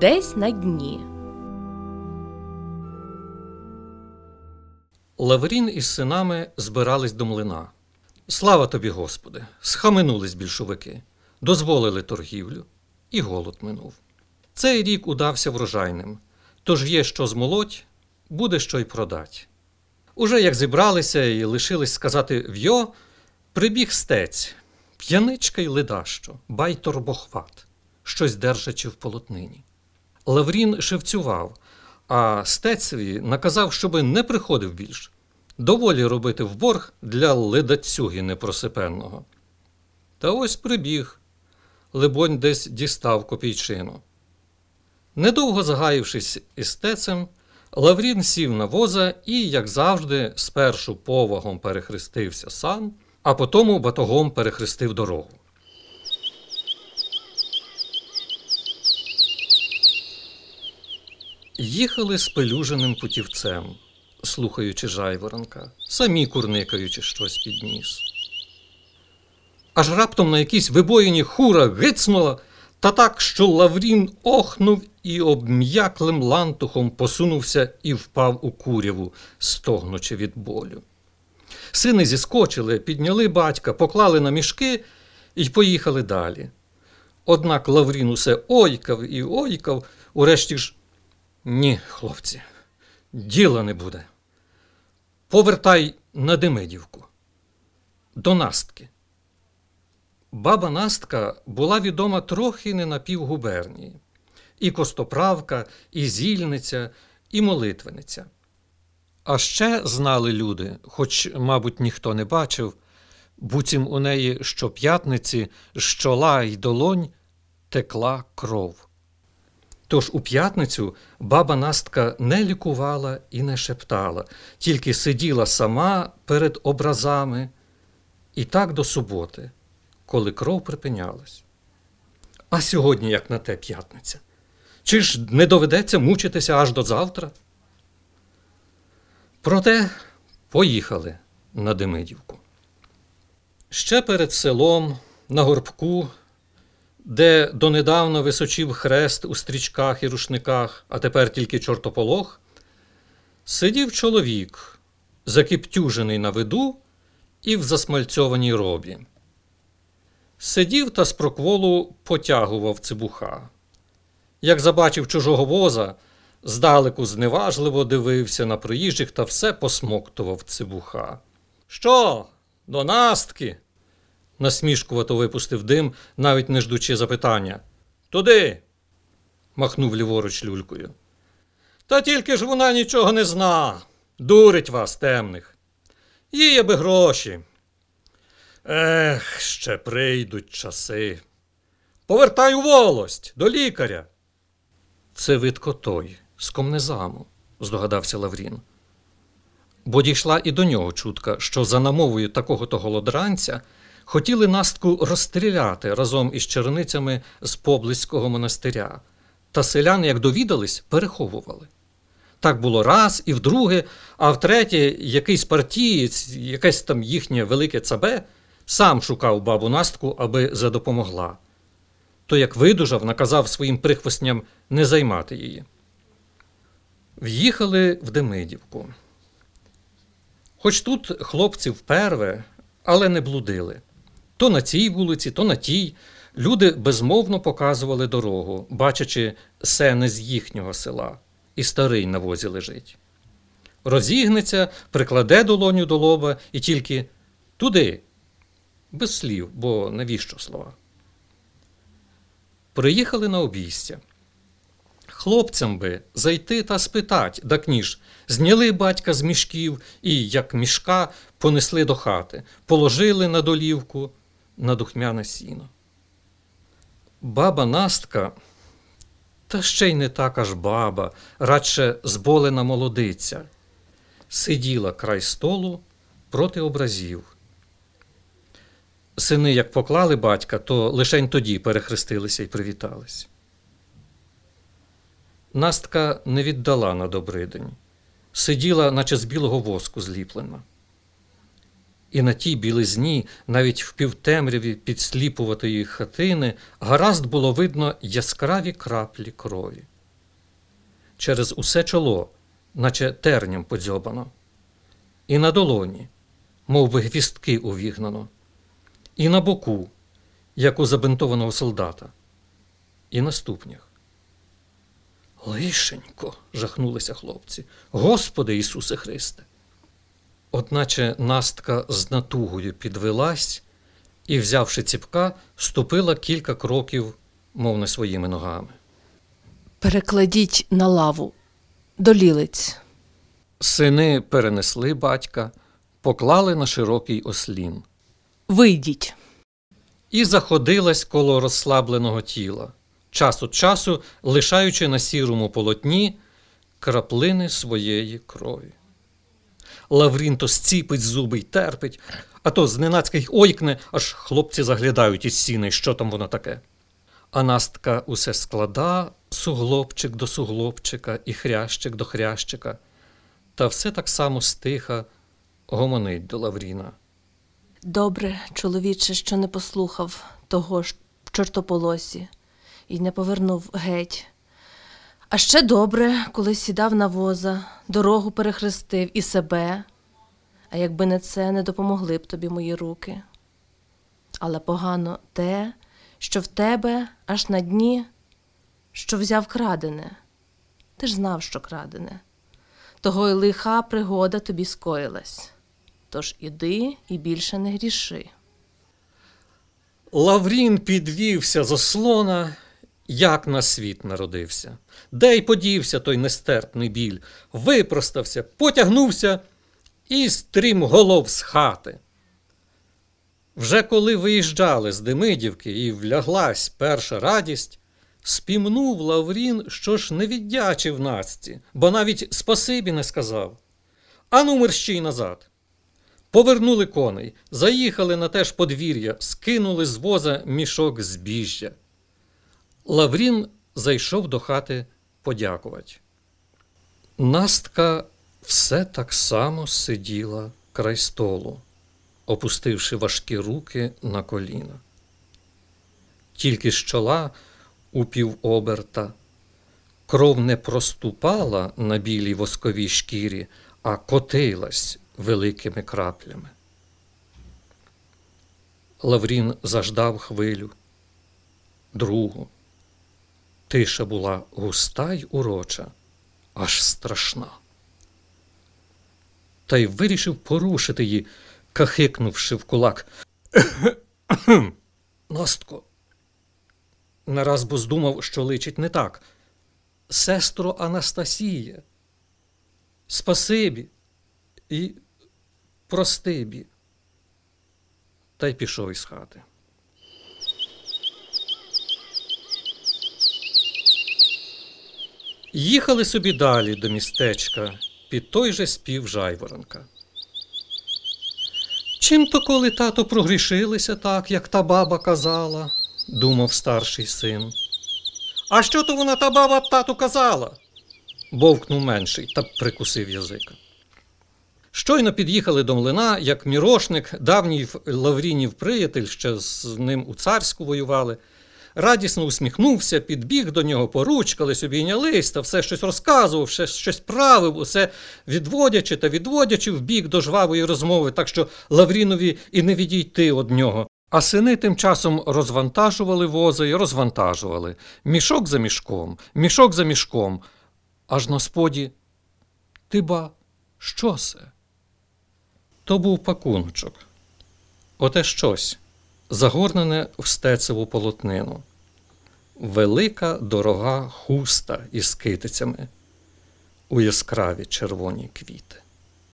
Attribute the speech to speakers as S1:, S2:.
S1: десь на дні.
S2: Лаврін із синами збирались до млина. Слава тобі, Господи! Схаменулись більшовики, дозволили торгівлю, і голод минув. Цей рік удався врожайним, тож є що змолоть, буде що й продать. Уже як зібралися і лишились сказати в'йо, прибіг стець, п'яничка й ледащо, байтор бохват, щось держачи в полотнині. Лаврін шевцював, а стецеві наказав, щоби не приходив більш. Доволі робити в борг для ледацюги непросипенного. Та ось прибіг, либонь, десь дістав копійчину. Недовго загаївшись із тецем, Лаврін сів на воза і, як завжди, спершу повагом перехрестився сам, а потому батогом перехрестив дорогу. Їхали спелюженим путівцем, слухаючи жайворонка, самі курникаючи щось під ніс. Аж раптом на якійсь вибоїні хура гицнула, та так, що Лаврін охнув і обм'яклим лантухом посунувся і впав у куряву, стогнучи від болю. Сини зіскочили, підняли батька, поклали на мішки і поїхали далі. Однак Лаврін усе ойкав і ойкав, урешті ж ні, хлопці, діла не буде. Повертай на Демидівку. До Настки. Баба Настка була відома трохи не на півгубернії. І костоправка, і зільниця, і молитвениця. А ще знали люди, хоч, мабуть, ніхто не бачив, буцім у неї щоп'ятниці з чола й долонь текла кров. Тож у п'ятницю баба Настка не лікувала і не шептала, тільки сиділа сама перед образами і так до суботи, коли кров припинялась. А сьогодні, як на те п'ятниця, чи ж не доведеться мучитися аж до завтра? Проте поїхали на Демидівку. Ще перед селом, на горбку, де донедавна височив хрест у стрічках і рушниках, а тепер тільки чортополох, сидів чоловік, закиптюжений на виду і в засмальцьованій робі. Сидів та з прокволу потягував цибуха. Як забачив чужого воза, здалеку зневажливо дивився на проїжджих та все посмоктував цибуха. Що, до настки? Насмішкувато випустив дим, навіть не ждучи запитання. Туди. махнув ліворуч люлькою. Та тільки ж вона нічого не зна. Дурить вас, темних. Їй аби гроші. Ех, ще прийдуть часи. Повертай у волость до лікаря. Це видко той, з комнезаму, здогадався Лаврін. Бо дійшла і до нього чутка, що за намовою такого то голодранця хотіли настку розстріляти разом із черницями з Поблизького монастиря, та селяни, як довідались, переховували. Так було раз і вдруге, а втретє, якийсь партієць, якесь там їхнє велике цабе, сам шукав бабу Настку, аби задопомогла. То, як видужав, наказав своїм прихвостням не займати її. В'їхали в Демидівку. Хоч тут хлопці вперве, але не блудили. То на цій вулиці, то на тій. Люди безмовно показували дорогу, бачачи сени з їхнього села, і старий на возі лежить. Розігнеться, прикладе долоню до лоба і тільки туди, без слів, бо навіщо слова. Приїхали на обійстя. Хлопцям би зайти та спитать, так ніж зняли батька з мішків і, як мішка, понесли до хати, положили на долівку на духмяне сіно. Баба Настка, та ще й не так аж баба, радше зболена молодиця, сиділа край столу проти образів. Сини, як поклали батька, то лишень тоді перехрестилися і привітались. Настка не віддала на добридень, сиділа, наче з білого воску зліплена. І на тій білизні, навіть в півтемряві підсліпуватої хатини, гаразд було видно яскраві краплі крові. Через усе чоло, наче терням подзьобано, і на долоні, мов би гвістки увігнано, і на боку, як у забинтованого солдата, і на ступнях. Лишенько, жахнулися хлопці. Господи Ісусе Христе. Одначе настка з натугою підвелась і, взявши ціпка, ступила кілька кроків, мов не своїми ногами.
S1: Перекладіть на лаву. До лілиць.
S2: Сини перенесли батька, поклали на широкий ослін
S1: Вийдіть.
S2: і заходилась коло розслабленого тіла, час від часу лишаючи на сірому полотні краплини своєї крові. Лаврін то зціпить зуби й терпить, а то зненацька й ойкне, аж хлопці заглядають із сіни, що там воно таке. А Настка усе склада суглобчик до суглобчика і хрящик до хрящика, та все так само стиха гомонить до Лавріна.
S1: Добре, чоловіче, що не послухав того ж чортополосі і не повернув геть. А ще добре, коли сідав на воза, дорогу перехрестив і себе. А якби не це, не допомогли б тобі мої руки. Але погано те, що в тебе аж на дні, що взяв крадене. Ти ж знав, що крадене. Того й лиха пригода тобі скоїлась. Тож іди і більше не гріши.
S2: Лаврін підвівся з ослона, як на світ народився. Де й подівся той нестерпний біль, випростався, потягнувся і стрім голов з хати. Вже коли виїжджали з Демидівки і вляглась перша радість, спімнув Лаврін, що ж не віддячив Насті, бо навіть спасибі не сказав. Ану мерщій назад. Повернули коней, заїхали на те ж подвір'я, скинули з воза мішок збіжжя. Лаврін зайшов до хати подякувати. Настка все так само сиділа край столу, опустивши важкі руки на коліна. Тільки з чола у півоберта кров не проступала на білій восковій шкірі, а котилась великими краплями. Лаврін заждав хвилю, другу. Тиша була густа й уроча, аж страшна. Та й вирішив порушити її, кахикнувши в кулак. Настко. Нараз бо здумав, що личить не так. Сестро Анастасія. Спасибі і простибі. Та й пішов із хати. Їхали собі далі до містечка під той же спів жайворонка. Чим то коли тато прогрішилися так, як та баба казала, думав старший син. А що то вона та баба тату казала? бовкнув менший та прикусив язика. Щойно під'їхали до млина, як мірошник, давній Лаврінів приятель, ще з ним у царську воювали, радісно усміхнувся, підбіг до нього, поручкались, обійнялись та все щось розказував, ще щось правив, усе відводячи та відводячи в бік до жвавої розмови, так що Лаврінові і не відійти од нього. А сини тим часом розвантажували вози й розвантажували. Мішок за мішком, мішок за мішком. Аж на споді. Ти ба, що це? То був пакуночок. Оте щось, загорнене в стецеву полотнину. Велика дорога хуста із китицями у яскраві червоні квіти.